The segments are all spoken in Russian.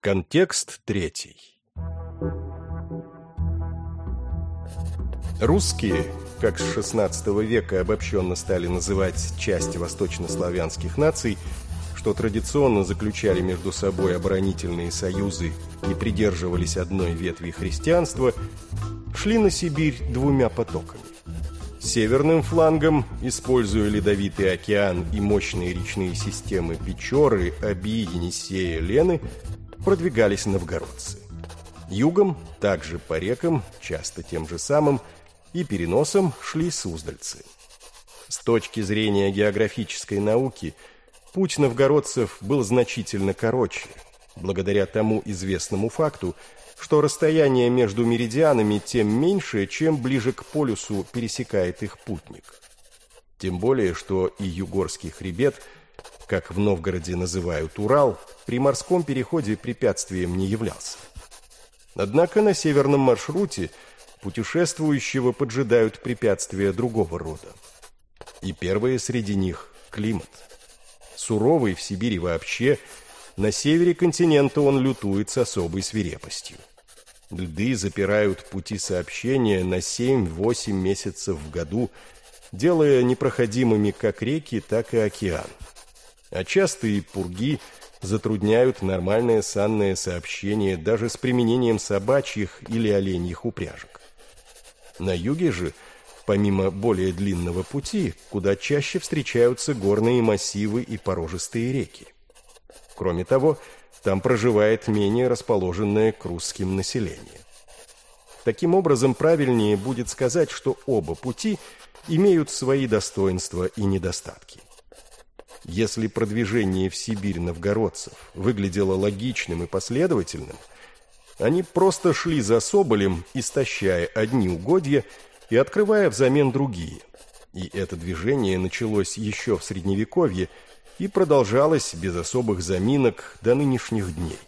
Контекст третий. Русские, как с XVI века обобщенно стали называть части восточнославянских наций, что традиционно заключали между собой оборонительные союзы и придерживались одной ветви христианства, шли на Сибирь двумя потоками. Северным флангом, используя Ледовитый океан и мощные речные системы Печоры, Оби, Енисея, Лены, продвигались новгородцы. Югом, также по рекам, часто тем же самым, и переносом шли суздальцы. С точки зрения географической науки, путь новгородцев был значительно короче, благодаря тому известному факту, что расстояние между меридианами тем меньше, чем ближе к полюсу пересекает их путник. Тем более, что и Югорский хребет, как в Новгороде называют Урал, при морском переходе препятствием не являлся. Однако на северном маршруте путешествующего поджидают препятствия другого рода. И первое среди них – климат. Суровый в Сибири вообще, на севере континента он лютует с особой свирепостью. Льды запирают пути сообщения на 7-8 месяцев в году, делая непроходимыми как реки, так и океан. А частые пурги затрудняют нормальное санное сообщение даже с применением собачьих или оленьих упряжек. На юге же, помимо более длинного пути, куда чаще встречаются горные массивы и порожистые реки. Кроме того, там проживает менее расположенное к русским население. Таким образом, правильнее будет сказать, что оба пути имеют свои достоинства и недостатки. Если продвижение в Сибирь новгородцев выглядело логичным и последовательным, они просто шли за Соболем, истощая одни угодья и открывая взамен другие. И это движение началось еще в Средневековье и продолжалось без особых заминок до нынешних дней.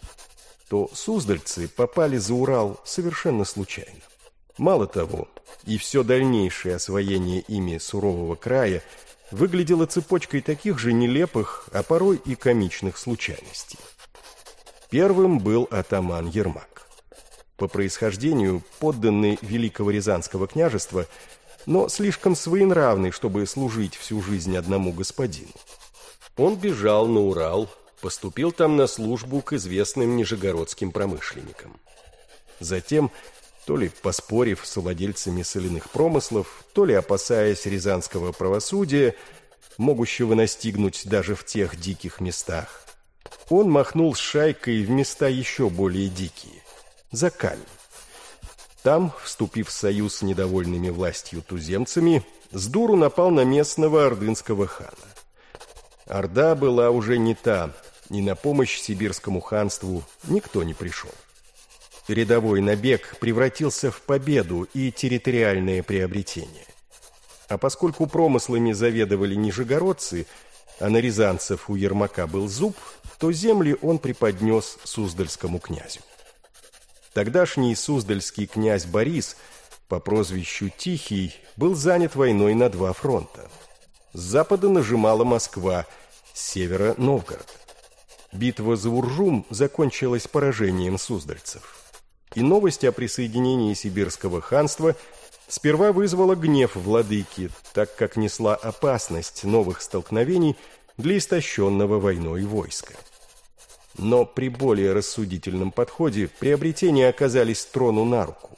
То суздальцы попали за Урал совершенно случайно. Мало того, и все дальнейшее освоение ими сурового края – выглядела цепочкой таких же нелепых, а порой и комичных случайностей. Первым был атаман Ермак. По происхождению подданный Великого Рязанского княжества, но слишком своенравный, чтобы служить всю жизнь одному господину. Он бежал на Урал, поступил там на службу к известным нижегородским промышленникам. Затем то ли поспорив с владельцами соляных промыслов, то ли опасаясь рязанского правосудия, могущего настигнуть даже в тех диких местах. Он махнул с шайкой в места еще более дикие, за камень. Там, вступив в союз с недовольными властью туземцами, с дуру напал на местного ордынского хана. Орда была уже не та, и на помощь сибирскому ханству никто не пришел. Рядовой набег превратился в победу и территориальное приобретение. А поскольку промыслами заведовали нижегородцы, а на рязанцев у Ермака был зуб, то земли он преподнес Суздальскому князю. Тогдашний суздальский князь Борис по прозвищу Тихий был занят войной на два фронта. С запада нажимала Москва, с севера – Новгород. Битва за Уржум закончилась поражением суздальцев и новость о присоединении Сибирского ханства сперва вызвала гнев владыки, так как несла опасность новых столкновений для истощенного войной войска. Но при более рассудительном подходе приобретения оказались трону на руку.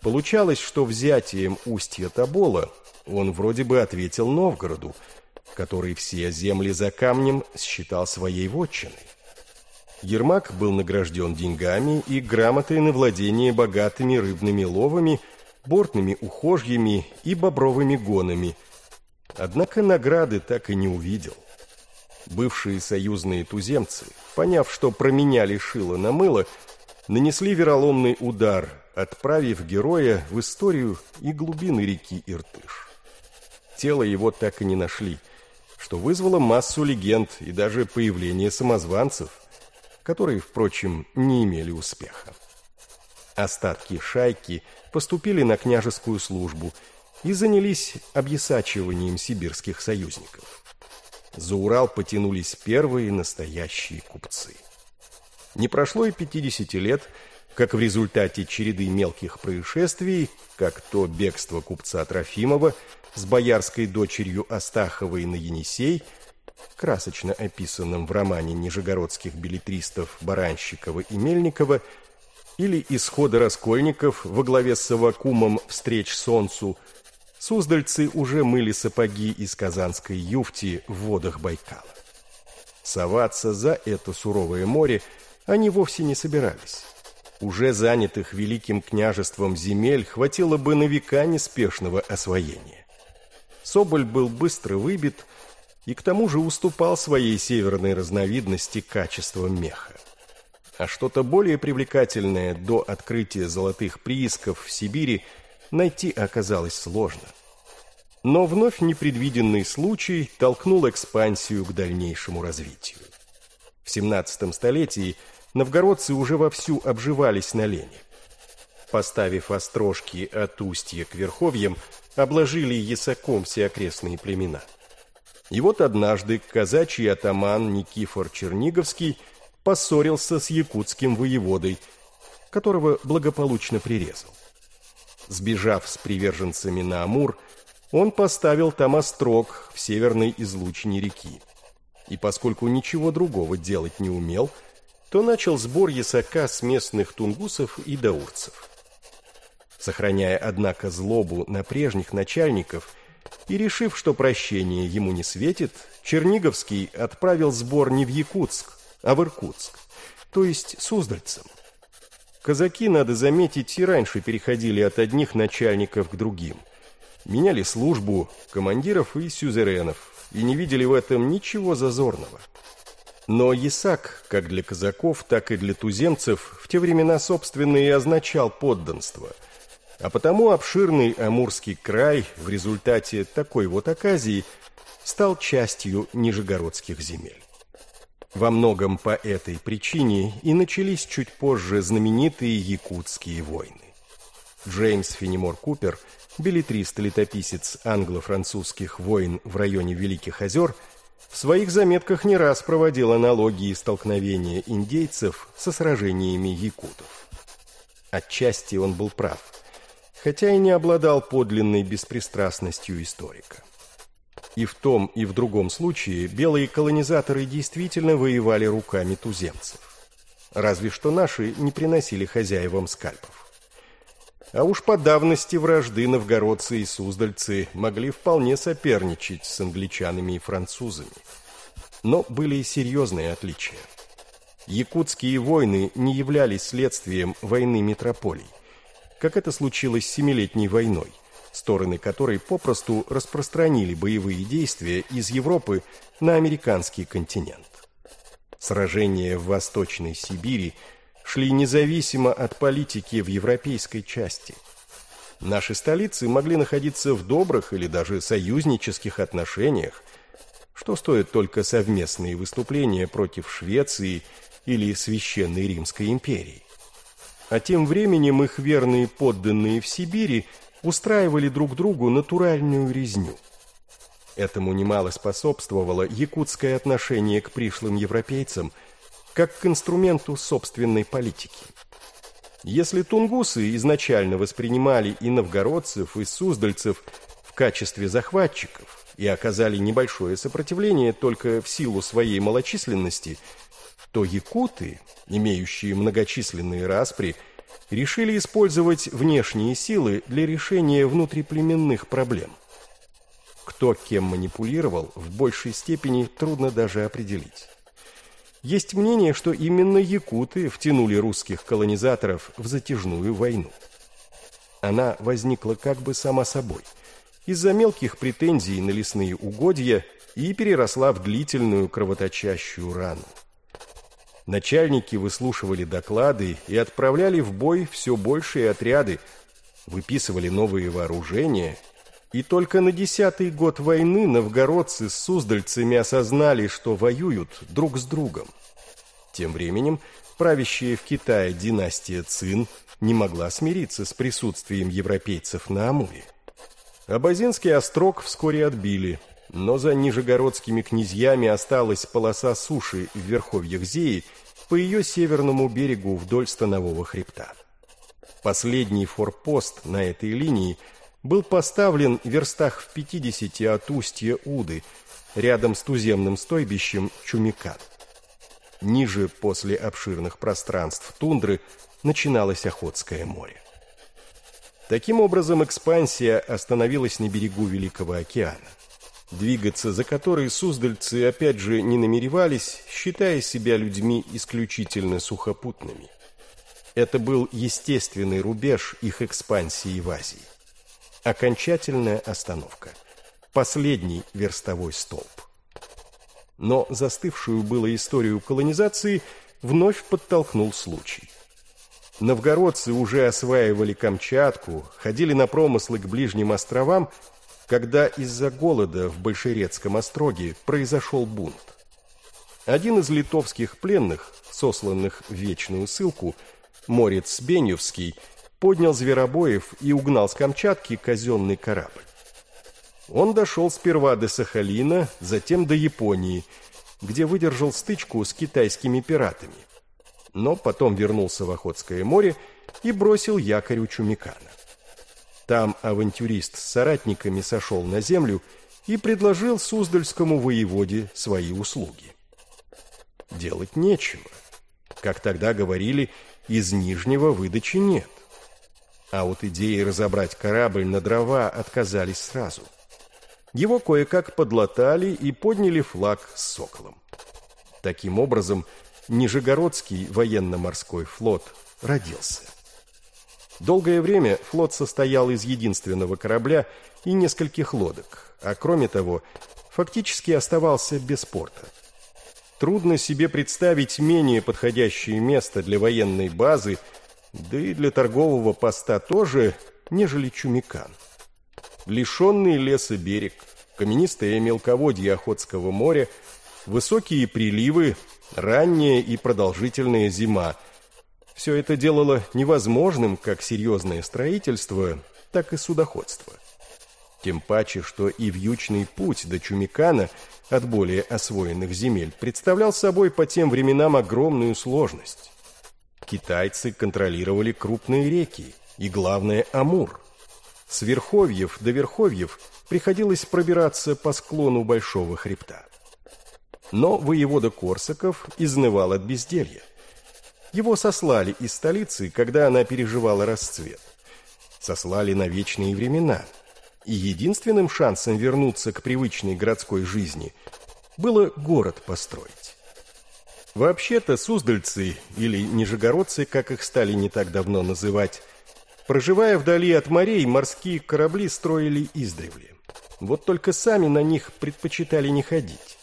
Получалось, что взятием устья Тобола он вроде бы ответил Новгороду, который все земли за камнем считал своей вотчиной. Ермак был награжден деньгами и грамотой на владение богатыми рыбными ловами, бортными ухожьями и бобровыми гонами. Однако награды так и не увидел. Бывшие союзные туземцы, поняв, что променяли шило на мыло, нанесли вероломный удар, отправив героя в историю и глубины реки Иртыш. Тело его так и не нашли, что вызвало массу легенд и даже появление самозванцев – которые, впрочем, не имели успеха. Остатки шайки поступили на княжескую службу и занялись объясачиванием сибирских союзников. За Урал потянулись первые настоящие купцы. Не прошло и 50 лет, как в результате череды мелких происшествий, как то бегство купца Трофимова с боярской дочерью Астаховой на Енисей, красочно описанным в романе нижегородских билетристов Баранщикова и Мельникова, или исхода раскольников во главе с Савакумом «Встреч солнцу», суздальцы уже мыли сапоги из казанской юфти в водах Байкала. Соваться за это суровое море они вовсе не собирались. Уже занятых великим княжеством земель хватило бы на века неспешного освоения. Соболь был быстро выбит и к тому же уступал своей северной разновидности качеством меха. А что-то более привлекательное до открытия золотых приисков в Сибири найти оказалось сложно. Но вновь непредвиденный случай толкнул экспансию к дальнейшему развитию. В 17 столетии новгородцы уже вовсю обживались на Лене. Поставив острожки от устья к верховьям, обложили ясаком все окрестные племена. И вот однажды казачий атаман Никифор Черниговский поссорился с якутским воеводой, которого благополучно прирезал. Сбежав с приверженцами на Амур, он поставил там острог в северной излучине реки. И поскольку ничего другого делать не умел, то начал сбор ясака с местных тунгусов и даурцев. Сохраняя, однако, злобу на прежних начальников и решив, что прощение ему не светит, Черниговский отправил сбор не в Якутск, а в Иркутск, то есть Суздальцам. Казаки, надо заметить, и раньше переходили от одних начальников к другим. Меняли службу командиров и сюзеренов, и не видели в этом ничего зазорного. Но ясак, как для казаков, так и для туземцев, в те времена, собственно, и означал подданство. А потому обширный Амурский край в результате такой вот оказии стал частью нижегородских земель. Во многом по этой причине и начались чуть позже знаменитые якутские войны. Джеймс Фенемор Купер, билетрист-летописец англо-французских войн в районе Великих озер, в своих заметках не раз проводил аналогии столкновения индейцев со сражениями якутов. Отчасти он был прав, хотя и не обладал подлинной беспристрастностью историка. И в том, и в другом случае белые колонизаторы действительно воевали руками туземцев. Разве что наши не приносили хозяевам скальпов. А уж по давности вражды новгородцы и суздальцы могли вполне соперничать с англичанами и французами. Но были и серьезные отличия. Якутские войны не являлись следствием войны метрополий, как это случилось с Семилетней войной стороны которой попросту распространили боевые действия из Европы на американский континент. Сражения в Восточной Сибири шли независимо от политики в европейской части. Наши столицы могли находиться в добрых или даже союзнических отношениях, что стоит только совместные выступления против Швеции или Священной Римской империи. А тем временем их верные подданные в Сибири устраивали друг другу натуральную резню. Этому немало способствовало якутское отношение к пришлым европейцам как к инструменту собственной политики. Если тунгусы изначально воспринимали и новгородцев, и суздальцев в качестве захватчиков и оказали небольшое сопротивление только в силу своей малочисленности, то якуты, имеющие многочисленные распри, решили использовать внешние силы для решения внутриплеменных проблем. Кто кем манипулировал, в большей степени трудно даже определить. Есть мнение, что именно якуты втянули русских колонизаторов в затяжную войну. Она возникла как бы сама собой, из-за мелких претензий на лесные угодья и переросла в длительную кровоточащую рану. Начальники выслушивали доклады и отправляли в бой все большие отряды, выписывали новые вооружения. И только на десятый год войны новгородцы с суздальцами осознали, что воюют друг с другом. Тем временем правящая в Китае династия Цин не могла смириться с присутствием европейцев на Амуре. Абазинский острог вскоре отбили, но за нижегородскими князьями осталась полоса суши в верховьях Зеи по ее северному берегу вдоль Станового хребта. Последний форпост на этой линии был поставлен в верстах в 50 от устья Уды, рядом с туземным стойбищем Чумикан. Ниже, после обширных пространств тундры, начиналось Охотское море. Таким образом, экспансия остановилась на берегу Великого океана, двигаться за который суздальцы опять же не намеревались, считая себя людьми исключительно сухопутными. Это был естественный рубеж их экспансии в Азии. Окончательная остановка. Последний верстовой столб. Но застывшую было историю колонизации вновь подтолкнул случай. Новгородцы уже осваивали Камчатку, ходили на промыслы к ближним островам, когда из-за голода в Большерецком остроге произошел бунт. Один из литовских пленных, сосланных в вечную ссылку, Морец Беневский, поднял зверобоев и угнал с Камчатки казенный корабль. Он дошел сперва до Сахалина, затем до Японии, где выдержал стычку с китайскими пиратами. Но потом вернулся в Охотское море и бросил якорь у Чумикана. Там авантюрист с соратниками сошел на землю и предложил Суздальскому воеводе свои услуги. Делать нечего. Как тогда говорили, из Нижнего выдачи нет. А вот идеи разобрать корабль на дрова отказались сразу. Его кое-как подлатали и подняли флаг с соколом. Таким образом, Нижегородский военно-морской флот родился. Долгое время флот состоял из единственного корабля и нескольких лодок, а кроме того, фактически оставался без порта. Трудно себе представить менее подходящее место для военной базы – да и для торгового поста тоже, нежели Чумикан. Лишенный леса берег, каменистое мелководье Охотского моря, высокие приливы, ранняя и продолжительная зима – все это делало невозможным как серьезное строительство, так и судоходство. Тем паче, что и вьючный путь до Чумикана от более освоенных земель представлял собой по тем временам огромную сложность. Китайцы контролировали крупные реки и, главное, Амур. С верховьев до верховьев приходилось пробираться по склону Большого хребта. Но воевода Корсаков изнывал от безделья. Его сослали из столицы, когда она переживала расцвет. Сослали на вечные времена. И единственным шансом вернуться к привычной городской жизни было город построить. Вообще-то суздальцы, или нижегородцы, как их стали не так давно называть, проживая вдали от морей, морские корабли строили издревле. Вот только сами на них предпочитали не ходить,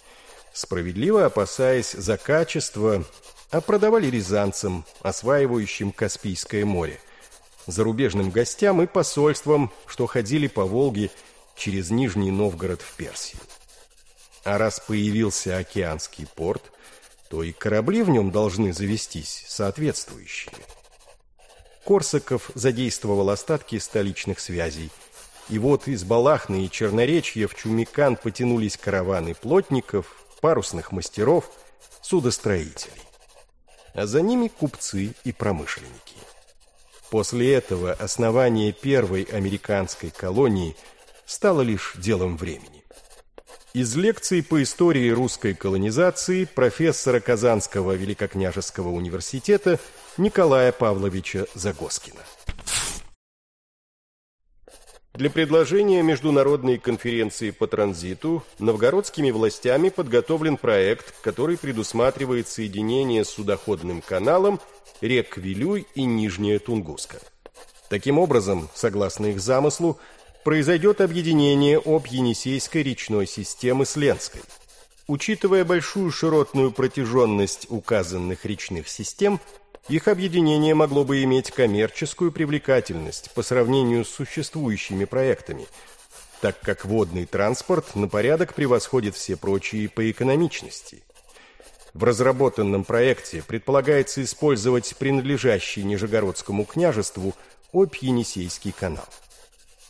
справедливо опасаясь за качество, а продавали рязанцам, осваивающим Каспийское море, зарубежным гостям и посольствам, что ходили по Волге через Нижний Новгород в Персию. А раз появился океанский порт – то и корабли в нем должны завестись соответствующие. Корсаков задействовал остатки столичных связей. И вот из Балахны и Черноречья в Чумикан потянулись караваны плотников, парусных мастеров, судостроителей. А за ними купцы и промышленники. После этого основание первой американской колонии стало лишь делом времени. Из лекций по истории русской колонизации профессора Казанского Великокняжеского университета Николая Павловича Загоскина. Для предложения Международной конференции по транзиту новгородскими властями подготовлен проект, который предусматривает соединение с судоходным каналом рек Вилюй и Нижняя Тунгуска. Таким образом, согласно их замыслу, произойдет объединение об Енисейской речной системы с Ленской. Учитывая большую широтную протяженность указанных речных систем, их объединение могло бы иметь коммерческую привлекательность по сравнению с существующими проектами, так как водный транспорт на порядок превосходит все прочие по экономичности. В разработанном проекте предполагается использовать принадлежащий Нижегородскому княжеству Обь-Енисейский канал.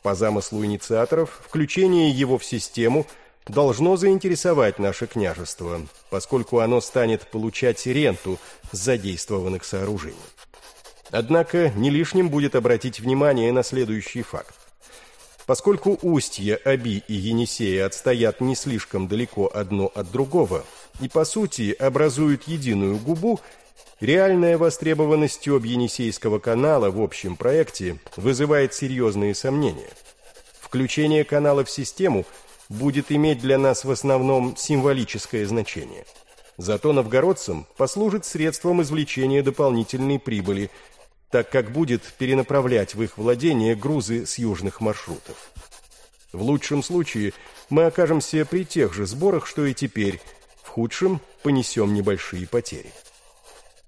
По замыслу инициаторов, включение его в систему должно заинтересовать наше княжество, поскольку оно станет получать ренту с задействованных сооружений. Однако не лишним будет обратить внимание на следующий факт. Поскольку устья Аби и Енисея отстоят не слишком далеко одно от другого и, по сути, образуют единую губу, реальная востребованность об Енисейского канала в общем проекте вызывает серьезные сомнения. Включение канала в систему будет иметь для нас в основном символическое значение. Зато новгородцам послужит средством извлечения дополнительной прибыли – так как будет перенаправлять в их владение грузы с южных маршрутов. В лучшем случае мы окажемся при тех же сборах, что и теперь, в худшем понесем небольшие потери.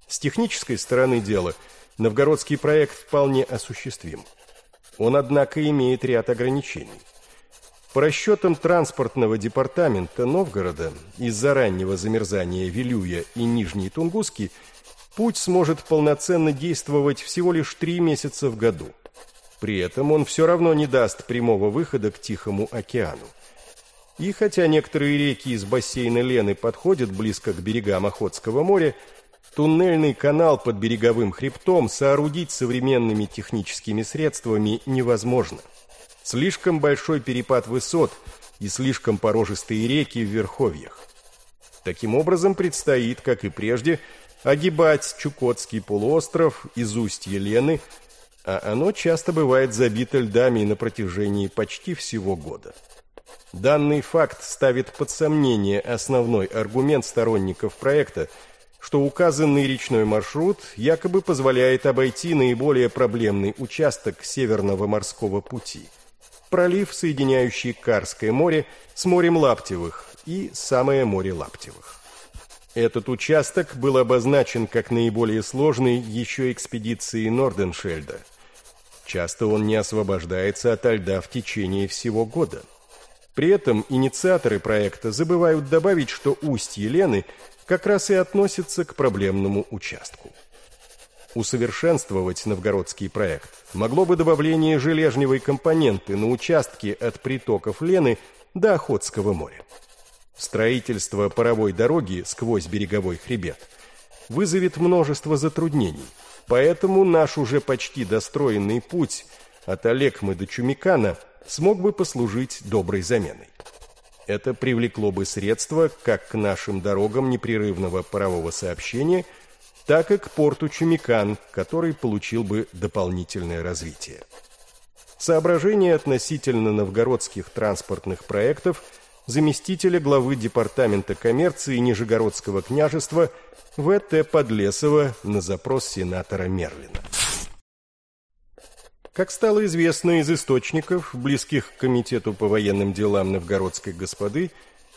С технической стороны дела новгородский проект вполне осуществим. Он, однако, имеет ряд ограничений. По расчетам транспортного департамента Новгорода, из-за раннего замерзания Вилюя и Нижней Тунгуски – путь сможет полноценно действовать всего лишь три месяца в году. При этом он все равно не даст прямого выхода к Тихому океану. И хотя некоторые реки из бассейна Лены подходят близко к берегам Охотского моря, туннельный канал под береговым хребтом соорудить современными техническими средствами невозможно. Слишком большой перепад высот и слишком порожистые реки в верховьях. Таким образом, предстоит, как и прежде, огибать Чукотский полуостров из устья Лены, а оно часто бывает забито льдами на протяжении почти всего года. Данный факт ставит под сомнение основной аргумент сторонников проекта, что указанный речной маршрут якобы позволяет обойти наиболее проблемный участок Северного морского пути – пролив, соединяющий Карское море с морем Лаптевых и самое море Лаптевых. Этот участок был обозначен как наиболее сложный еще экспедиции Норденшельда. Часто он не освобождается от льда в течение всего года. При этом инициаторы проекта забывают добавить, что устье Лены как раз и относится к проблемному участку. Усовершенствовать новгородский проект могло бы добавление железневой компоненты на участке от притоков Лены до Охотского моря. Строительство паровой дороги сквозь береговой хребет вызовет множество затруднений, поэтому наш уже почти достроенный путь от Олекмы до Чумикана смог бы послужить доброй заменой. Это привлекло бы средства как к нашим дорогам непрерывного парового сообщения, так и к порту Чумикан, который получил бы дополнительное развитие. Соображения относительно новгородских транспортных проектов – заместителя главы Департамента коммерции Нижегородского княжества В.Т. Подлесова на запрос сенатора Мерлина. Как стало известно из источников, близких к Комитету по военным делам новгородской господы,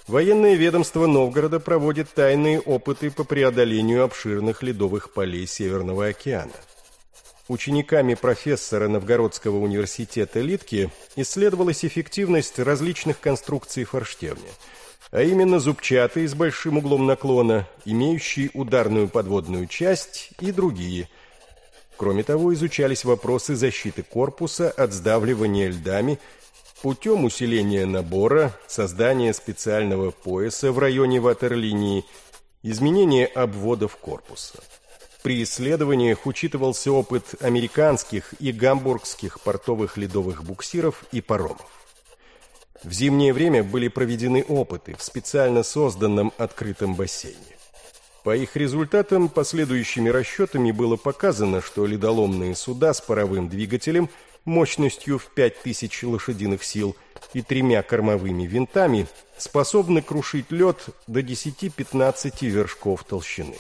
военное ведомство Новгорода проводит тайные опыты по преодолению обширных ледовых полей Северного океана – Учениками профессора Новгородского университета Литки исследовалась эффективность различных конструкций форштевня, а именно зубчатые с большим углом наклона, имеющие ударную подводную часть и другие. Кроме того, изучались вопросы защиты корпуса от сдавливания льдами путем усиления набора, создания специального пояса в районе ватерлинии, изменения обводов корпуса. При исследованиях учитывался опыт американских и гамбургских портовых ледовых буксиров и паромов. В зимнее время были проведены опыты в специально созданном открытом бассейне. По их результатам последующими расчетами было показано, что ледоломные суда с паровым двигателем мощностью в 5000 лошадиных сил и тремя кормовыми винтами способны крушить лед до 10-15 вершков толщины.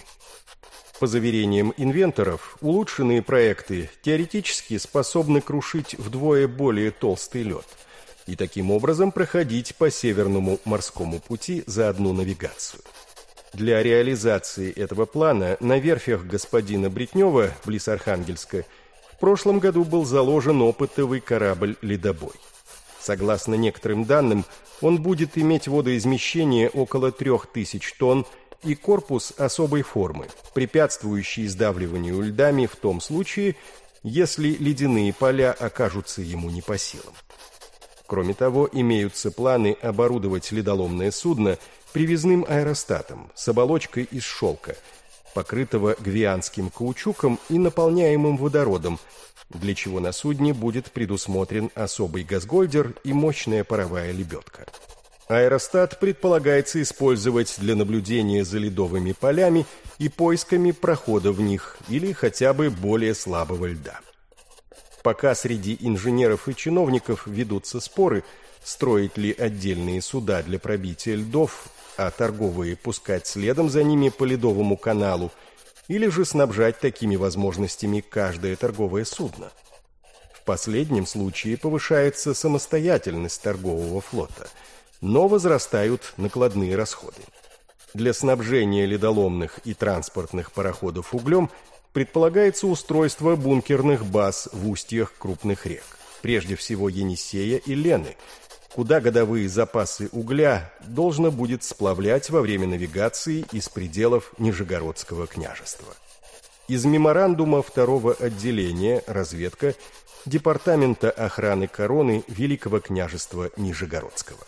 По заверениям инвенторов, улучшенные проекты теоретически способны крушить вдвое более толстый лед и таким образом проходить по Северному морскому пути за одну навигацию. Для реализации этого плана на верфях господина Бритнева, близ Архангельска, в прошлом году был заложен опытовый корабль «Ледобой». Согласно некоторым данным, он будет иметь водоизмещение около 3000 тонн и корпус особой формы, препятствующий сдавливанию льдами в том случае, если ледяные поля окажутся ему не по силам. Кроме того, имеются планы оборудовать ледоломное судно привязным аэростатом с оболочкой из шелка, покрытого гвианским каучуком и наполняемым водородом, для чего на судне будет предусмотрен особый газгольдер и мощная паровая лебедка. Аэростат предполагается использовать для наблюдения за ледовыми полями и поисками прохода в них или хотя бы более слабого льда. Пока среди инженеров и чиновников ведутся споры, строить ли отдельные суда для пробития льдов, а торговые пускать следом за ними по ледовому каналу, или же снабжать такими возможностями каждое торговое судно. В последнем случае повышается самостоятельность торгового флота, но возрастают накладные расходы. Для снабжения ледоломных и транспортных пароходов углем – предполагается устройство бункерных баз в устьях крупных рек, прежде всего Енисея и Лены, куда годовые запасы угля должно будет сплавлять во время навигации из пределов Нижегородского княжества. Из меморандума второго отделения «Разведка» Департамента охраны короны Великого княжества Нижегородского.